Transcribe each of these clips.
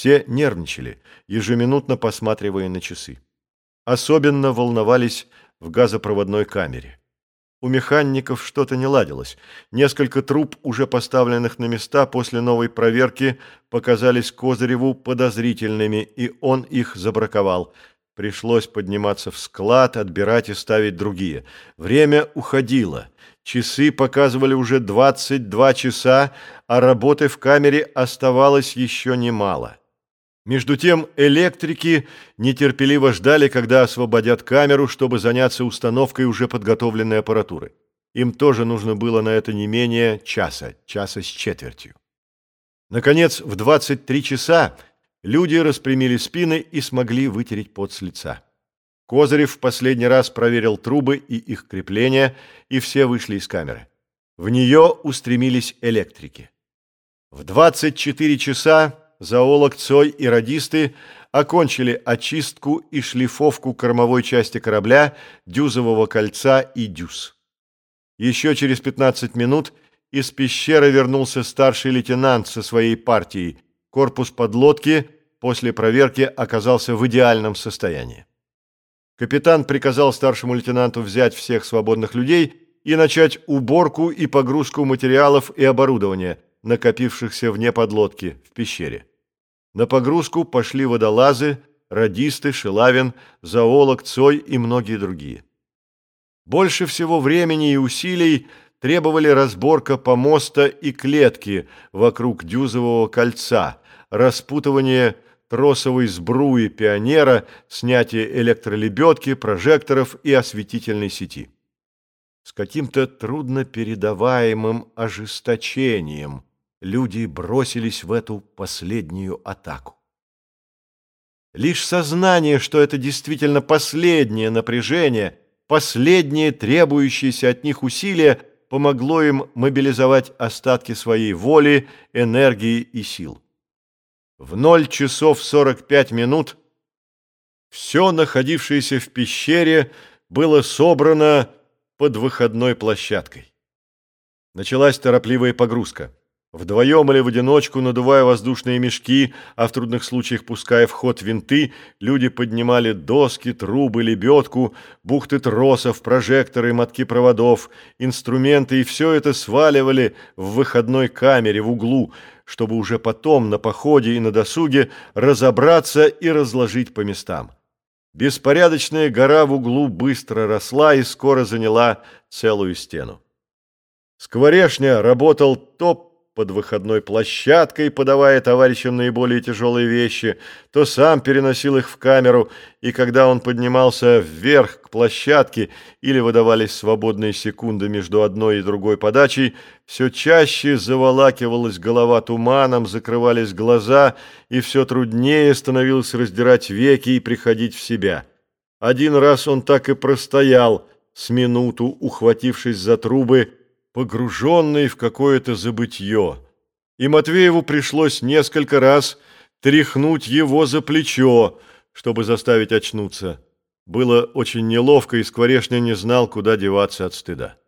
Все нервничали, ежеминутно посматривая на часы. Особенно волновались в газопроводной камере. У механиков что-то не ладилось. Несколько труб, уже поставленных на места после новой проверки, показались Козыреву подозрительными, и он их забраковал. Пришлось подниматься в склад, отбирать и ставить другие. Время уходило. Часы показывали уже 22 часа, а работы в камере оставалось еще немало. Между тем электрики нетерпеливо ждали, когда освободят камеру, чтобы заняться установкой уже подготовленной аппаратуры. Им тоже нужно было на это не менее часа, часа с четвертью. Наконец, в 23 часа люди распрямили спины и смогли вытереть пот с лица. Козырев в последний раз проверил трубы и их крепления, и все вышли из камеры. В нее устремились электрики. В 24 часа зоолог Цой и радисты окончили очистку и шлифовку кормовой части корабля, дюзового кольца и дюз. Еще через 15 минут из пещеры вернулся старший лейтенант со своей партией. Корпус подлодки после проверки оказался в идеальном состоянии. Капитан приказал старшему лейтенанту взять всех свободных людей и начать уборку и погрузку материалов и оборудования, накопившихся вне подлодки в пещере. На погрузку пошли водолазы, радисты, Шилавин, зоолог, Цой и многие другие. Больше всего времени и усилий требовали разборка помоста и клетки вокруг дюзового кольца, распутывание тросовой сбруи пионера, снятие электролебедки, прожекторов и осветительной сети. С каким-то труднопередаваемым ожесточением – люди бросились в эту последнюю атаку. Лишь сознание, что это действительно последнее напряжение, последнее требующееся от них усилие, помогло им мобилизовать остатки своей воли, энергии и сил. В 0 часов 45 минут все находившееся в пещере было собрано под выходной площадкой. Началась торопливая погрузка. Вдвоем или в одиночку, надувая воздушные мешки, а в трудных случаях пуская в ход винты, люди поднимали доски, трубы, лебедку, бухты тросов, прожекторы, мотки проводов, инструменты, и все это сваливали в выходной камере в углу, чтобы уже потом на походе и на досуге разобраться и разложить по местам. Беспорядочная гора в углу быстро росла и скоро заняла целую стену. Скворешня работал топ под выходной площадкой, подавая товарищам наиболее тяжелые вещи, то сам переносил их в камеру, и когда он поднимался вверх к площадке или выдавались свободные секунды между одной и другой подачей, все чаще заволакивалась голова туманом, закрывались глаза, и все труднее становилось раздирать веки и приходить в себя. Один раз он так и простоял с минуту, ухватившись за трубы, погруженный в какое-то забытье, и Матвееву пришлось несколько раз тряхнуть его за плечо, чтобы заставить очнуться. Было очень неловко, и Скворешня не знал, куда деваться от стыда.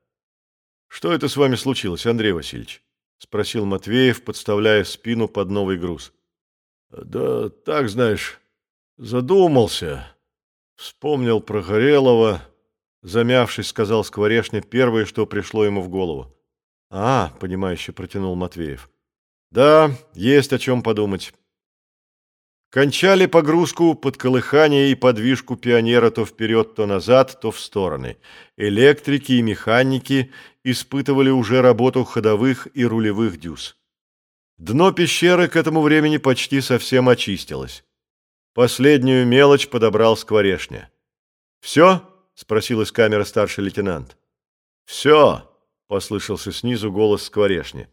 «Что это с вами случилось, Андрей Васильевич?» — спросил Матвеев, подставляя спину под новый груз. «Да так, знаешь, задумался. Вспомнил про Горелого». Замявшись, сказал Скворешня первое, что пришло ему в голову. «А, — понимающе протянул Матвеев. Да, есть о чем подумать». Кончали погрузку под колыхание и подвижку пионера то вперед, то назад, то в стороны. Электрики и механики испытывали уже работу ходовых и рулевых дюз. Дно пещеры к этому времени почти совсем очистилось. Последнюю мелочь подобрал скворешня. «Все?» — спросил из камеры старший лейтенант. «Все!» — послышался снизу голос скворешни.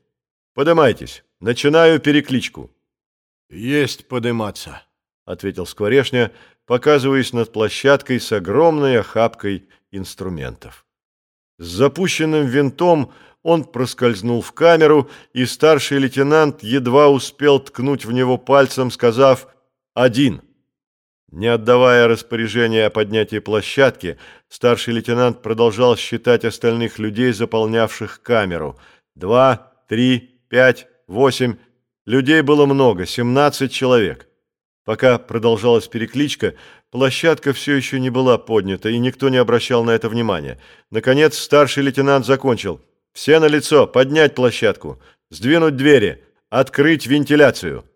«Подымайтесь, начинаю перекличку». «Есть подыматься», — ответил скворешня, показываясь над площадкой с огромной охапкой инструментов. С запущенным винтом он проскользнул в камеру, и старший лейтенант едва успел ткнуть в него пальцем, сказав «один». Не отдавая распоряжения о поднятии площадки, старший лейтенант продолжал считать остальных людей, заполнявших камеру. Два, три, пять, восемь. Людей было много, семнадцать человек. Пока продолжалась перекличка, площадка все еще не была поднята, и никто не обращал на это внимания. Наконец старший лейтенант закончил. «Все на лицо, поднять площадку, сдвинуть двери, открыть вентиляцию».